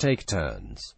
Take turns.